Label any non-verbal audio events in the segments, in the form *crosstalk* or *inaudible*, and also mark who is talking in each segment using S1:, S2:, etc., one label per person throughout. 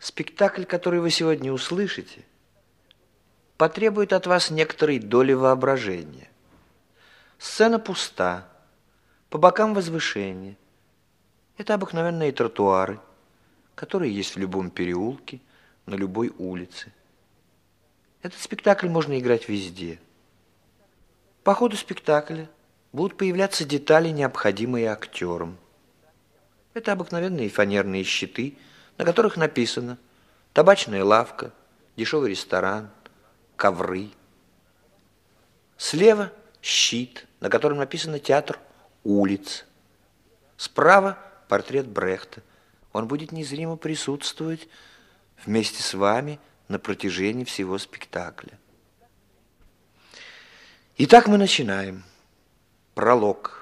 S1: Спектакль, который вы сегодня услышите, потребует от вас некоторой доли воображения. Сцена пуста, по бокам возвышения. Это обыкновенные тротуары, которые есть в любом переулке, на любой улице. Этот спектакль можно играть везде. По ходу спектакля будут появляться детали, необходимые актерам. Это обыкновенные фанерные щиты, на которых написано «Табачная лавка», «Дешевый ресторан», «Ковры». Слева щит, на котором написано «Театр улиц». Справа портрет Брехта. Он будет незримо присутствовать вместе с вами на протяжении всего спектакля. Итак, мы начинаем. Пролог.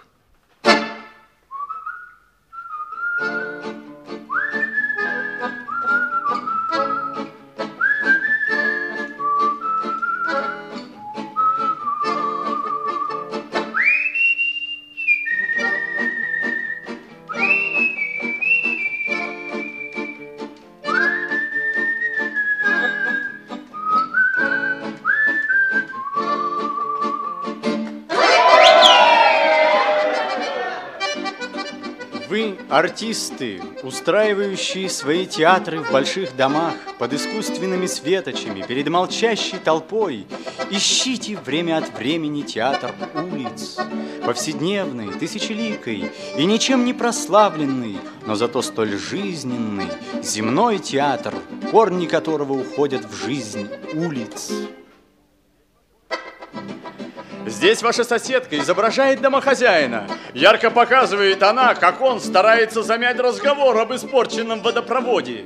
S2: Артисты, устраивающие свои театры в больших домах, под искусственными светочами, перед молчащей толпой, ищите время от времени театр улиц, повседневный, тысячеликой и ничем не прославленный, но зато столь жизненный, земной театр, корни которого уходят в жизнь улиц. Здесь ваша соседка изображает домохозяина. Ярко показывает она, как он старается замять разговор об испорченном водопроводе.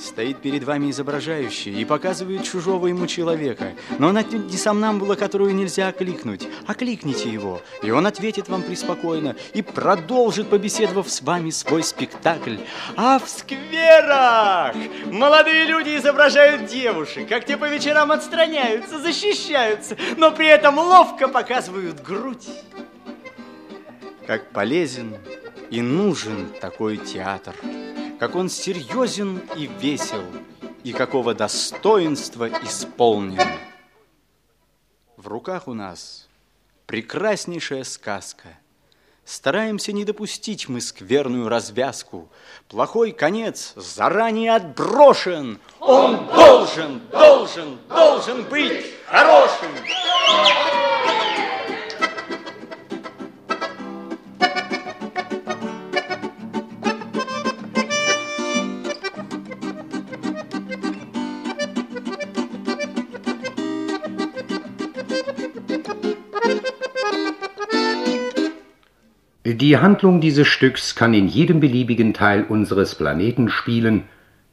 S2: Стоит перед вами изображающий и показывает чужого ему человека. Но он отнюдь не сомнамбула, которую нельзя окликнуть. Окликните его, и он ответит вам преспокойно и продолжит, побеседовав с вами, свой спектакль. А в скверах молодые люди изображают девушек, как те по вечерам отстраняются, защищаются, но при этом ловко показывают грудь. Как полезен и нужен такой театр как он серьезен и весел, и какого достоинства исполнен. В руках у нас прекраснейшая сказка. Стараемся не допустить мы скверную развязку. Плохой конец заранее отброшен. Он должен, должен, должен быть хорошим.
S3: Die Handlung dieses Stücks kann in jedem beliebigen Teil unseres Planeten spielen,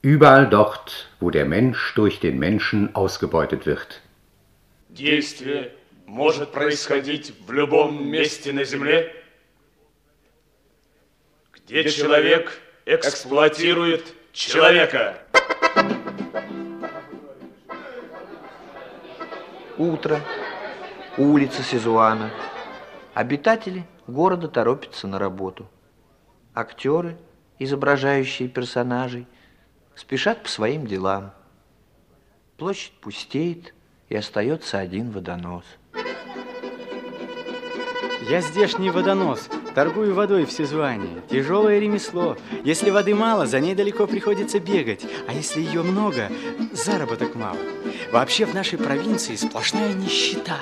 S3: überall dort, wo der Mensch durch den Menschen ausgebeutet wird.
S4: Действие может происходить в любом месте на Земле, где человек эксплуатирует человека.
S1: Утро, улица Сезуана, обитатели – города торопятся на работу. Актеры, изображающие персонажей, спешат по своим делам. Площадь пустеет, и остается один водонос.
S2: Я здешний водонос, торгую водой в Сезуане. Тяжелое ремесло. Если воды мало, за ней далеко приходится бегать. А если ее много, заработок мало. Вообще в нашей провинции сплошная нищета.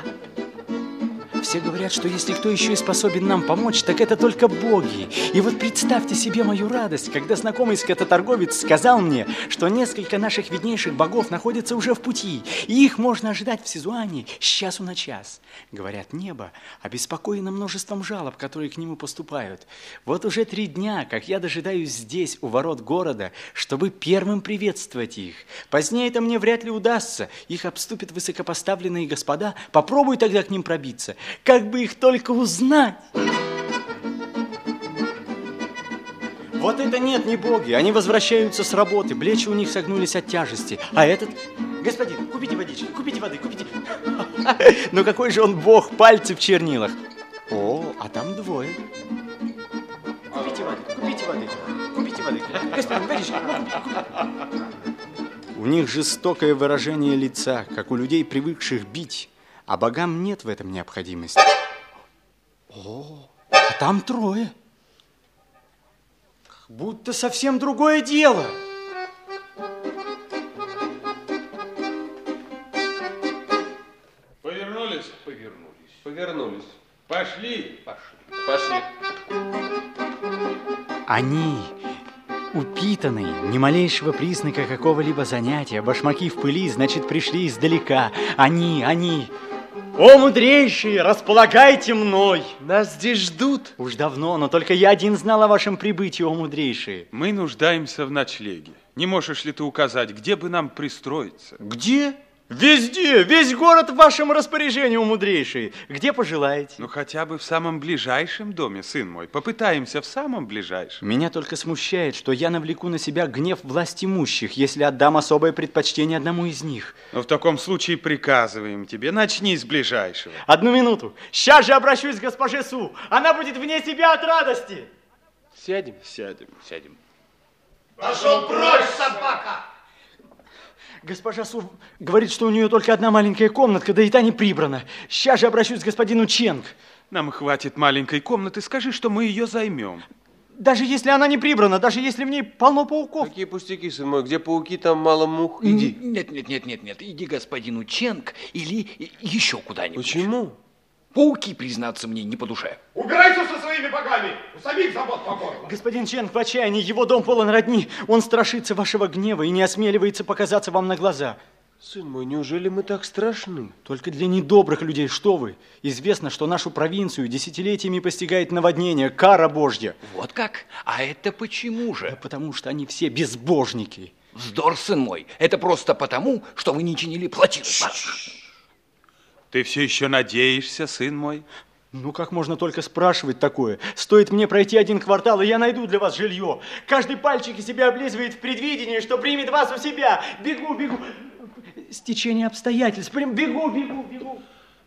S2: Все говорят, что если кто еще и способен нам помочь, так это только боги. И вот представьте себе мою радость, когда знакомый скототорговец сказал мне, что несколько наших виднейших богов находятся уже в пути, и их можно ожидать в Сезуане с часу на час. Говорят, небо обеспокоено множеством жалоб, которые к нему поступают. Вот уже три дня, как я дожидаюсь здесь, у ворот города, чтобы первым приветствовать их. Позднее это мне вряд ли удастся. Их обступят высокопоставленные господа. Попробуй тогда к ним пробиться. Как бы их только узнать! Вот это нет, не боги. Они возвращаются с работы, плечи у них согнулись от тяжести. А этот... Господин, купите водички, купите воды, купите... *laughs* Ну какой же он бог, пальцы в чернилах. О, а там двое. Купите воды, купите воды, купите воды. Господин, водички, У них жестокое выражение лица, как у людей, привыкших бить, а богам нет в этом необходимости. О, а там трое. Как будто совсем другое дело.
S4: Повернулись?
S5: Повернулись. Повернулись.
S4: Пошли.
S5: Пошли. Пошли.
S2: Они упитанные, ни малейшего признака какого-либо занятия, башмаки в пыли, значит, пришли издалека. Они, они. О, мудрейшие, располагайте мной!
S5: Нас здесь ждут.
S2: Уж давно, но только я один знал о вашем прибытии, о мудрейшие.
S4: Мы нуждаемся в ночлеге. Не можешь ли ты указать, где бы нам пристроиться?
S2: Где? Везде, весь город в вашем распоряжении, о мудрейшие. Где пожелаете?
S4: Ну, хотя бы в самом ближайшем доме, сын мой. Попытаемся в самом ближайшем.
S2: Меня только смущает, что я навлеку на себя гнев власть имущих, если отдам особое предпочтение одному из них.
S4: Но в таком случае приказываем тебе, начни с ближайшего.
S2: Одну минуту. Сейчас же обращусь к госпоже Су. Она будет вне себя от радости.
S5: Сядем.
S4: Сядем.
S5: Сядем.
S2: Госпожа Су говорит, что у нее только одна маленькая комнатка, да и та не прибрана. Сейчас же обращусь к господину Ченг.
S4: Нам хватит маленькой комнаты, скажи, что мы ее займем.
S2: Даже если она не прибрана, даже если в ней полно пауков.
S5: Какие пустяки, сын мой, где пауки, там мало мух. Иди.
S6: Нет, нет, нет, нет, нет. Иди господину Ченг или еще куда-нибудь.
S5: Почему?
S6: Пауки, признаться мне, не по душе.
S7: Убирайся со своими богами! У самих забот покорно!
S2: Господин Ченг в отчаянии, его дом полон родни. Он страшится вашего гнева и не осмеливается показаться вам на глаза.
S5: Сын мой, неужели мы так страшны?
S2: Только для недобрых людей, что вы? Известно, что нашу провинцию десятилетиями постигает наводнение, кара божья.
S6: Вот как? А это почему
S2: Да
S6: же?
S2: потому что они все безбожники.
S6: Вздор, сын мой. Это просто потому, что вы не чинили плотину.
S4: Ты все еще надеешься, сын мой?
S2: Ну, как можно только спрашивать такое? Стоит мне пройти один квартал, и я найду для вас жилье. Каждый пальчик из себя облизывает в предвидении, что примет вас у себя. Бегу, бегу. Стечение обстоятельств. Прям бегу, бегу, бегу.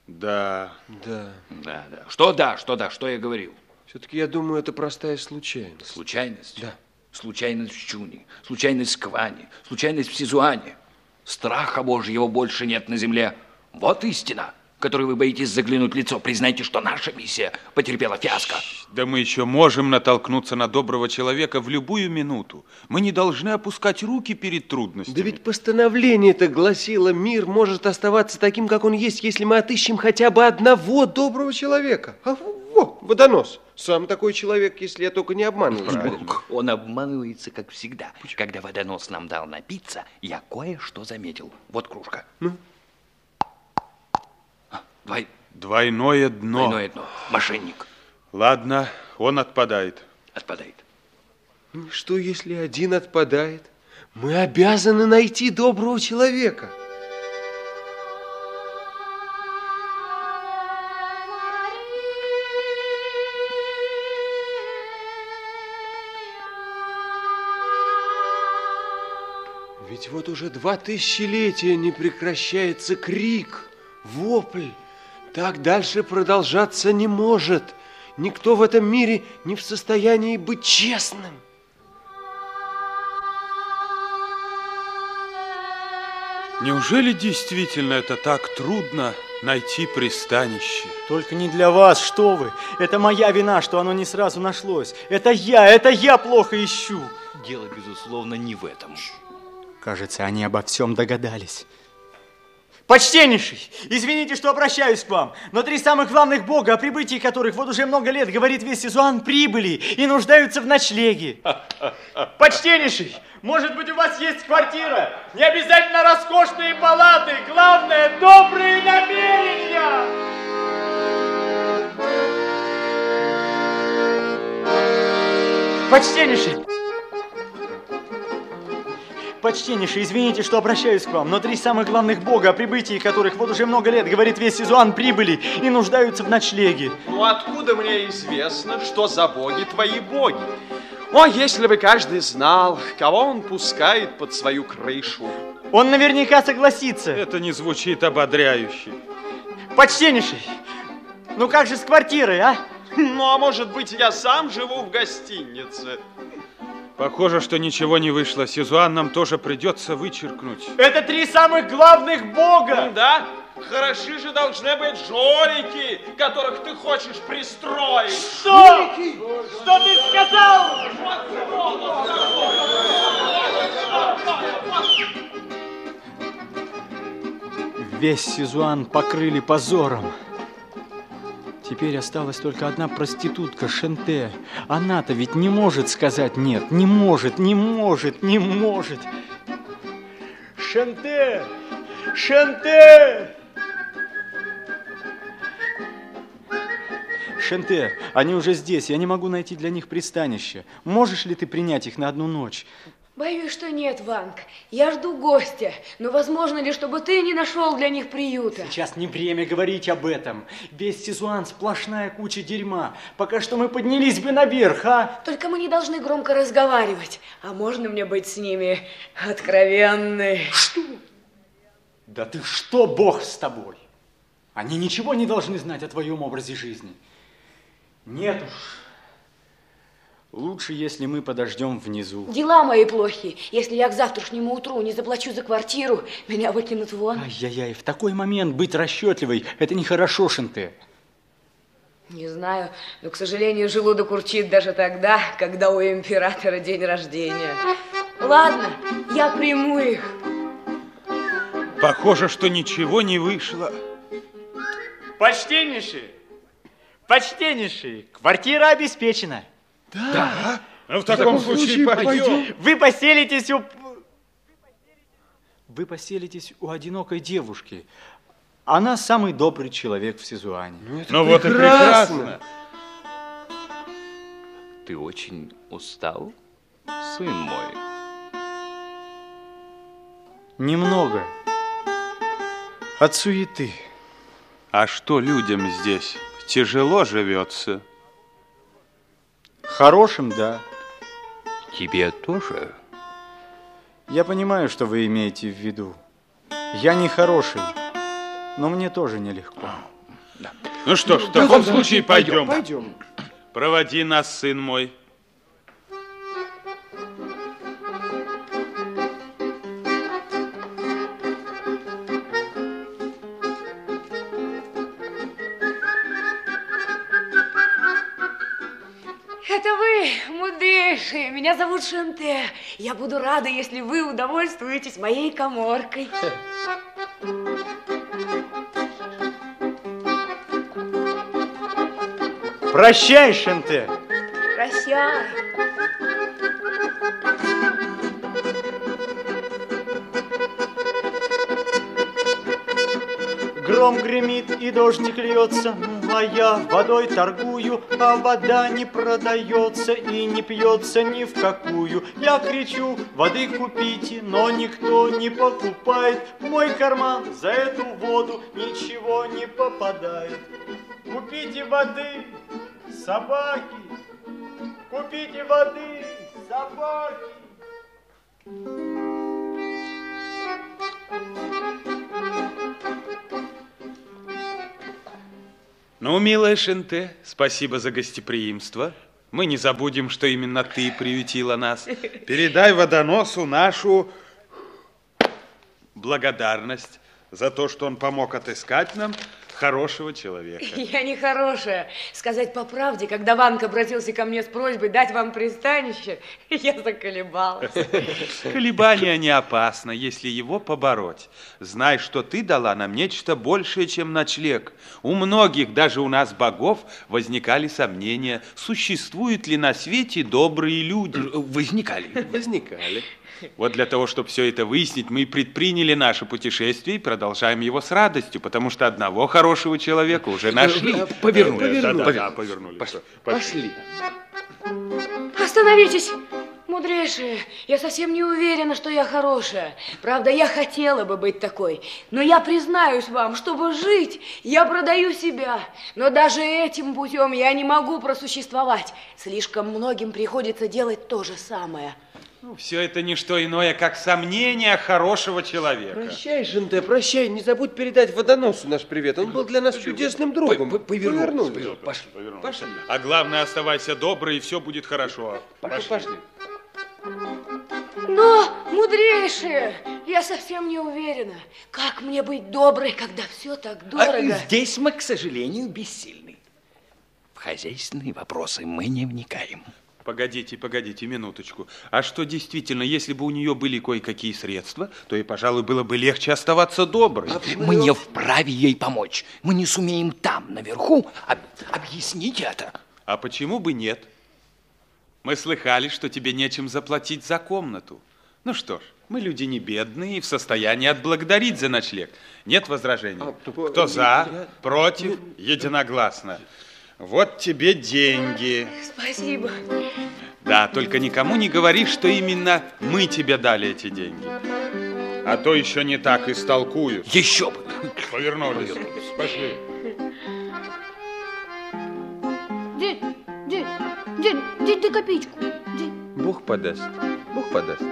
S4: Да.
S5: Да.
S6: Да, да. Что да, что да, что я говорил?
S5: Все-таки я думаю, это простая случайность.
S6: Случайность?
S5: Да.
S6: Случайность в Чуне, случайность в Кване, случайность в Сизуане. Страха Божьего больше нет на земле. Вот истина, в которой вы боитесь заглянуть в лицо. Признайте, что наша миссия потерпела фиаско.
S4: Да мы еще можем натолкнуться на доброго человека в любую минуту. Мы не должны опускать руки перед трудностями.
S5: Да ведь постановление-то гласило, мир может оставаться таким, как он есть, если мы отыщем хотя бы одного доброго человека. А во, водонос. Сам такой человек, если я только не обманываю.
S6: Он обманывается, как всегда. Когда водонос нам дал напиться, я кое-что заметил. Вот кружка. Ну? Двой...
S4: Двойное дно.
S6: Двойное дно. Мошенник.
S4: Ладно, он отпадает.
S6: Отпадает.
S5: Что, если один отпадает? Мы обязаны найти доброго человека. Ведь вот уже два тысячелетия не прекращается крик, вопль. Так дальше продолжаться не может. Никто в этом мире не в состоянии быть честным.
S4: Неужели действительно это так трудно найти пристанище?
S2: Только не для вас, что вы. Это моя вина, что оно не сразу нашлось. Это я, это я плохо ищу.
S6: Дело, безусловно, не в этом.
S2: Кажется, они обо всем догадались. Почтеннейший, извините, что обращаюсь к вам, но три самых главных бога, о прибытии которых вот уже много лет говорит весь Сизуан, прибыли и нуждаются в ночлеге. *laughs* Почтеннейший, может быть, у вас есть квартира? Не обязательно роскошные палаты, главное, добрые намерения! Почтеннейший, Почтеннейший, извините, что обращаюсь к вам, но три самых главных бога, о прибытии которых вот уже много лет говорит весь Сизуан, прибыли и нуждаются в ночлеге.
S8: Ну откуда мне известно, что за боги твои боги? О, если бы каждый знал, кого он пускает под свою крышу.
S2: Он наверняка согласится.
S4: Это не звучит ободряюще.
S2: Почтеннейший, ну как же с квартирой, а?
S8: Ну, а может быть, я сам живу в гостинице?
S4: Похоже, что ничего не вышло. Сизуан нам тоже придется вычеркнуть.
S2: Это три самых главных бога!
S8: Да? Хороши же должны быть жорики, которых ты хочешь пристроить.
S2: Что? Что ты сказал? Весь Сизуан покрыли позором. Теперь осталась только одна проститутка, Шенте. Она-то ведь не может сказать нет. Не может, не может, не может. Шенте! Шенте! Шенте, они уже здесь, я не могу найти для них пристанище. Можешь ли ты принять их на одну ночь?
S9: Боюсь, что нет, Ванг. Я жду гостя. Но возможно ли, чтобы ты не нашел для них приюта?
S2: Сейчас не время говорить об этом. Весь Сизуан сплошная куча дерьма. Пока что мы поднялись бы наверх, а?
S9: Только мы не должны громко разговаривать. А можно мне быть с ними откровенной?
S2: Что? Да ты что, Бог с тобой? Они ничего не должны знать о твоем образе жизни. Нет уж. Лучше, если мы подождем внизу.
S9: Дела мои плохи. Если я к завтрашнему утру не заплачу за квартиру, меня выкинут вон.
S2: Ай-яй-яй, в такой момент быть расчетливой, это нехорошо, Шенте.
S9: Не знаю, но, к сожалению, желудок урчит даже тогда, когда у императора день рождения. Ладно, я приму их.
S4: Похоже, что ничего не вышло.
S2: Почтеннейший, почтеннейший, квартира обеспечена.
S4: Да? Ну, в таком случае пойдем.
S2: Вы поселитесь у... Вы поселитесь у одинокой девушки. Она самый добрый человек в Сизуане.
S4: Ну вот и прекрасно.
S6: Ты очень устал, сын мой?
S2: Немного. От суеты.
S4: А что людям здесь? Тяжело живется.
S2: Хорошим, да.
S6: Тебе тоже?
S2: Я понимаю, что вы имеете в виду. Я не хороший, но мне тоже нелегко.
S4: Ну что ж, в таком случае пойдем.
S5: Пойдем.
S4: Проводи нас, сын мой.
S9: Меня зовут Шенте. Я буду рада, если вы удовольствуетесь моей коморкой.
S2: Прощай, Шенте.
S9: Прощай.
S2: Гром гремит и дождик льется, а я водой торгую, а вода не продается и не пьется ни в какую. Я кричу, воды купите, но никто не покупает. В мой карман за эту воду ничего не попадает. Купите воды, собаки, купите воды, собаки.
S4: Ну, милая Шенте, спасибо за гостеприимство. Мы не забудем, что именно ты приютила нас. Передай водоносу нашу благодарность за то, что он помог отыскать нам хорошего человека. *laughs*
S9: Я не хорошая. Сказать по правде, когда Ванг обратился ко мне с просьбой дать вам пристанище, *laughs* я заколебалась. *laughs*
S4: Колебание не опасно, если его побороть. Знай, что ты дала нам нечто большее, чем ночлег. У многих, даже у нас богов, возникали сомнения, существуют ли на свете добрые люди.
S6: Возникали.
S5: Возникали.
S4: Вот для того, чтобы все это выяснить, мы предприняли наше путешествие и продолжаем его с радостью, потому что одного хорошего человека уже нашли.
S6: Повернули.
S4: Да, да,
S5: Повернули.
S4: да, повернули.
S6: Пошли.
S5: Пошли.
S9: Остановитесь, мудрейшие. Я совсем не уверена, что я хорошая. Правда, я хотела бы быть такой. Но я признаюсь вам, чтобы жить, я продаю себя. Но даже этим путем я не могу просуществовать. Слишком многим приходится делать то же самое.
S4: Ну, все это не что иное, как сомнение хорошего человека.
S5: Прощай, Женте, прощай. Не забудь передать водоносу наш привет. Он был для нас чудесным другом.
S6: По- по- повернулись,
S5: Повернулись.
S6: повернулись. Пошли.
S5: Пошли.
S4: А главное, оставайся добрый, и все будет хорошо.
S5: Пошли. Пошли.
S9: Но, мудрейшие, я совсем не уверена, как мне быть доброй, когда все так дорого.
S6: А здесь мы, к сожалению, бессильны. В хозяйственные вопросы мы не вникаем.
S4: Погодите, погодите минуточку. А что действительно, если бы у нее были кое-какие средства, то и, пожалуй, было бы легче оставаться доброй.
S6: Мы не вправе ей помочь. Мы не сумеем там, наверху, об- объяснить это.
S4: А почему бы нет? Мы слыхали, что тебе нечем заплатить за комнату. Ну что ж, мы люди не бедные и в состоянии отблагодарить за ночлег. Нет возражений? Кто за, против, единогласно. Вот тебе деньги.
S9: Спасибо.
S4: Да, только никому не говори, что именно мы тебе дали эти деньги. А то еще не так истолкуют.
S6: Еще бы.
S4: Повернулись. Пошли.
S10: Дядь, дядь, дядь, дядь, дай копеечку. Дядь.
S4: Бог подаст. Бог подаст.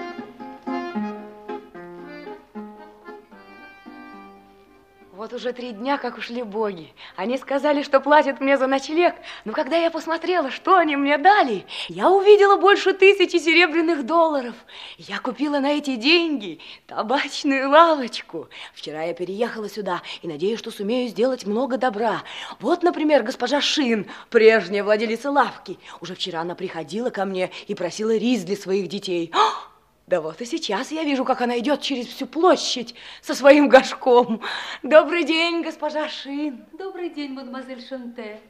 S9: Вот уже три дня, как ушли боги. Они сказали, что платят мне за ночлег. Но когда я посмотрела, что они мне дали, я увидела больше тысячи серебряных долларов. Я купила на эти деньги табачную лавочку. Вчера я переехала сюда и надеюсь, что сумею сделать много добра. Вот, например, госпожа Шин, прежняя владелица лавки. Уже вчера она приходила ко мне и просила рис для своих детей. А! Да вот и сейчас я вижу, как она идет через всю площадь со своим горшком. Добрый день, госпожа Шин.
S10: Добрый день, мадемуазель Шанте.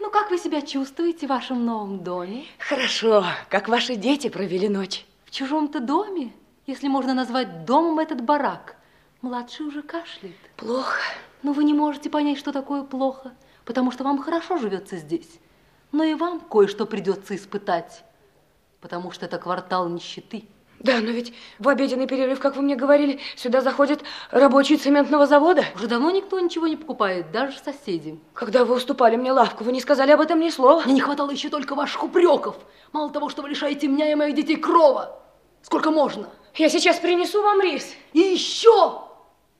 S10: Ну, как вы себя чувствуете в вашем новом доме?
S9: Хорошо. Как ваши дети провели ночь?
S10: В чужом-то доме, если можно назвать домом этот барак. Младший уже кашляет.
S9: Плохо.
S10: Но вы не можете понять, что такое плохо, потому что вам хорошо живется здесь. Но и вам кое-что придется испытать, потому что это квартал нищеты.
S9: Да, но ведь в обеденный перерыв, как вы мне говорили, сюда заходят рабочие цементного завода.
S10: Уже давно никто ничего не покупает, даже соседи.
S9: Когда вы уступали мне лавку, вы не сказали об этом ни слова.
S10: Мне не хватало еще только ваших упреков. Мало того, что вы лишаете меня и моих детей крова. Сколько можно?
S9: Я сейчас принесу вам рис.
S10: И еще!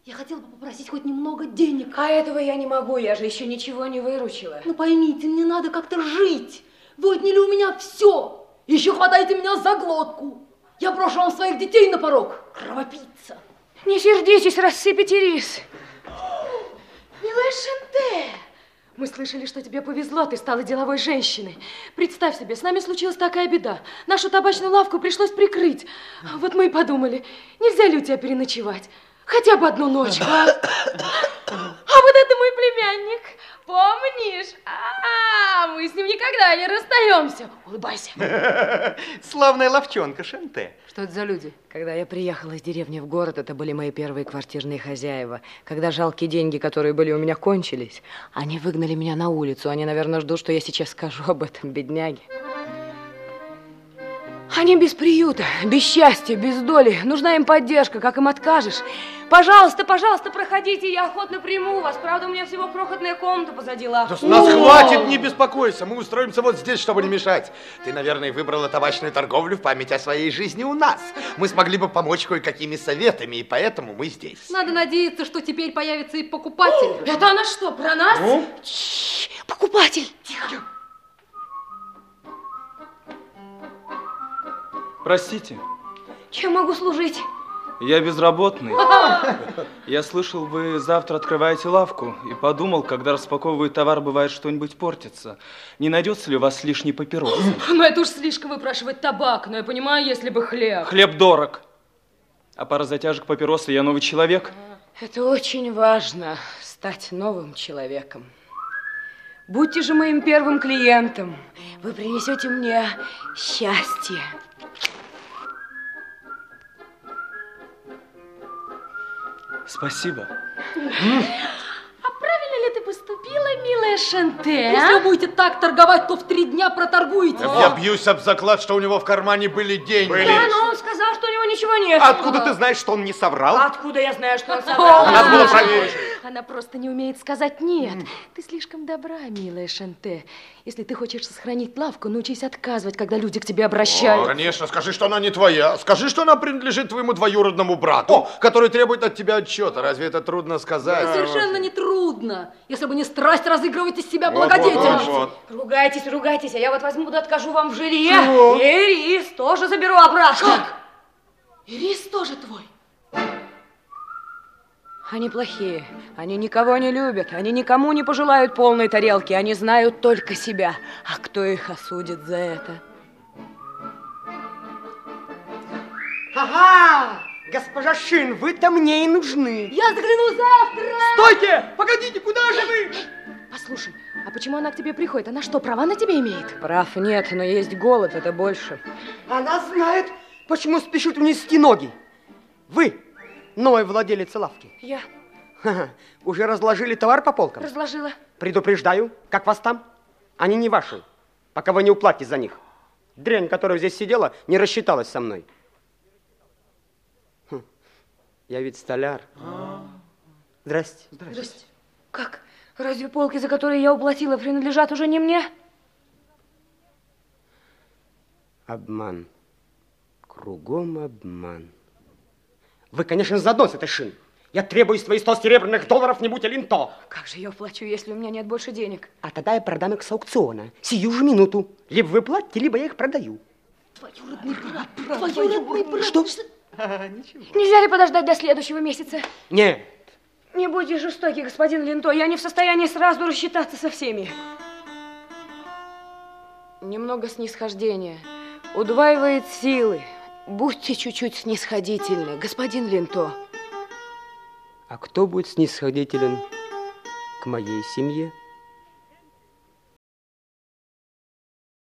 S10: Я хотела бы попросить хоть немного денег.
S9: А этого я не могу, я же еще ничего не выручила.
S10: Ну поймите, мне надо как-то жить. Вы отняли у меня все. Еще хватаете меня за глотку. Я брошу вам своих детей на порог. Кровопийца.
S9: Не сердитесь, рассыпите рис. Милая Шанте, мы слышали, что тебе повезло, ты стала деловой женщиной. Представь себе, с нами случилась такая беда. Нашу табачную лавку пришлось прикрыть. Вот мы и подумали, нельзя ли у тебя переночевать? Хотя бы одну ночь. *laughs* А, а вот это мой племянник. Помнишь? А, мы с ним никогда не расстаемся. Улыбайся. *laughs*
S1: Славная ловчонка, Шенте.
S9: Что это за люди? Когда я приехала из деревни в город, это были мои первые квартирные хозяева. Когда жалкие деньги, которые были у меня, кончились, они выгнали меня на улицу. Они, наверное, ждут, что я сейчас скажу об этом бедняге. Они без приюта, без счастья, без доли. Нужна им поддержка, как им откажешь. Пожалуйста, пожалуйста, проходите, я охотно приму вас. Правда, у меня всего крохотная комната позади лавки.
S7: Да нас хватит, не беспокойся, мы устроимся вот здесь, чтобы не мешать. Ты, наверное, выбрала табачную торговлю в память о своей жизни у нас. Мы смогли бы помочь кое-какими советами, и поэтому мы здесь.
S10: Надо надеяться, что теперь появится и покупатель.
S9: Это она что, про нас?
S7: Ну?
S9: Покупатель. Тихо.
S11: Простите,
S9: Чем могу служить?
S11: я безработный. Я слышал, вы завтра открываете лавку и подумал, когда распаковывают товар, бывает что-нибудь портится. Не найдется ли у вас лишней папиросы? *clears throat*
S10: Ну, это уж слишком выпрашивать табак, но я понимаю, если бы хлеб.
S11: Хлеб дорог. А пара затяжек папиросы, я новый человек.
S9: Это очень важно, стать новым человеком. Будьте же моим первым клиентом. Вы принесете мне счастье.
S11: Спасибо.
S10: А правильно ли ты поступила, милая Шанте? Если вы будете так торговать, то в три дня проторгуете.
S7: Я бьюсь об заклад, что у него в кармане были деньги.
S9: Да, но он сказал, что у него ничего нет.
S7: Откуда ты знаешь, что он не соврал?
S9: Откуда я знаю, что он *laughs* соврал?
S7: Надо было проверить.
S10: Она просто не умеет сказать «нет». Ты слишком добра, милая Шанте. Если ты хочешь сохранить лавку, научись отказывать, когда люди к тебе
S7: О,
S10: обращаются.
S7: конечно, скажи, что она не твоя. Скажи, что она принадлежит твоему двоюродному брату, который требует от тебя отчета. Разве это трудно сказать?
S10: Это совершенно не трудно, если бы не страсть разыгрывать из себя
S7: Вот, вот, вот, вот.
S9: Ругайтесь, ругайтесь, а я вот возьму да откажу вам в жилье.
S7: Чего?
S9: И рис тоже заберу обратно.
S10: Как?
S9: И рис тоже твой. Они плохие, они никого не любят, они никому не пожелают полной тарелки, они знают только себя. А кто их осудит за это?
S12: Ага! Госпожа Шин, вы-то мне и нужны.
S9: Я загляну завтра!
S12: Стойте! Погодите, куда же вы?
S9: Послушай, а почему она к тебе приходит? Она что, права на тебе имеет? Прав нет, но есть голод, это больше.
S12: Она знает, почему спешит унести ноги. Вы, новый владелец лавки.
S9: Я
S12: Ха-ха, Уже разложили товар по полкам?
S9: разложила.
S12: Предупреждаю, как вас там? Они не ваши, пока вы не уплатите за них. Дрянь, которая здесь сидела, не рассчиталась со мной. Хм, Я ведь столяр. Здрасте.
S9: Здрасте. Как? Разве полки, за которые я уплатила, принадлежат уже не мне?
S12: Обман. Кругом обман. Вы, конечно, заодно с этой шин. Я требую свои 100 серебряных долларов, не будь линто.
S9: Как же я уплачу, если у меня нет больше денег?
S12: А тогда я продам их с аукциона. Сию же минуту. Либо вы платите, либо я их продаю.
S9: Двоюродный брат, двоюродный брат.
S12: Что?
S9: Нельзя ли подождать до следующего месяца?
S12: Нет.
S9: Не будьте жестоки, господин Линто, я не в состоянии сразу рассчитаться со всеми. Немного снисхождения удваивает силы. Будьте чуть-чуть снисходительны, господин Линто.
S12: А кто будет снисходителен к моей семье?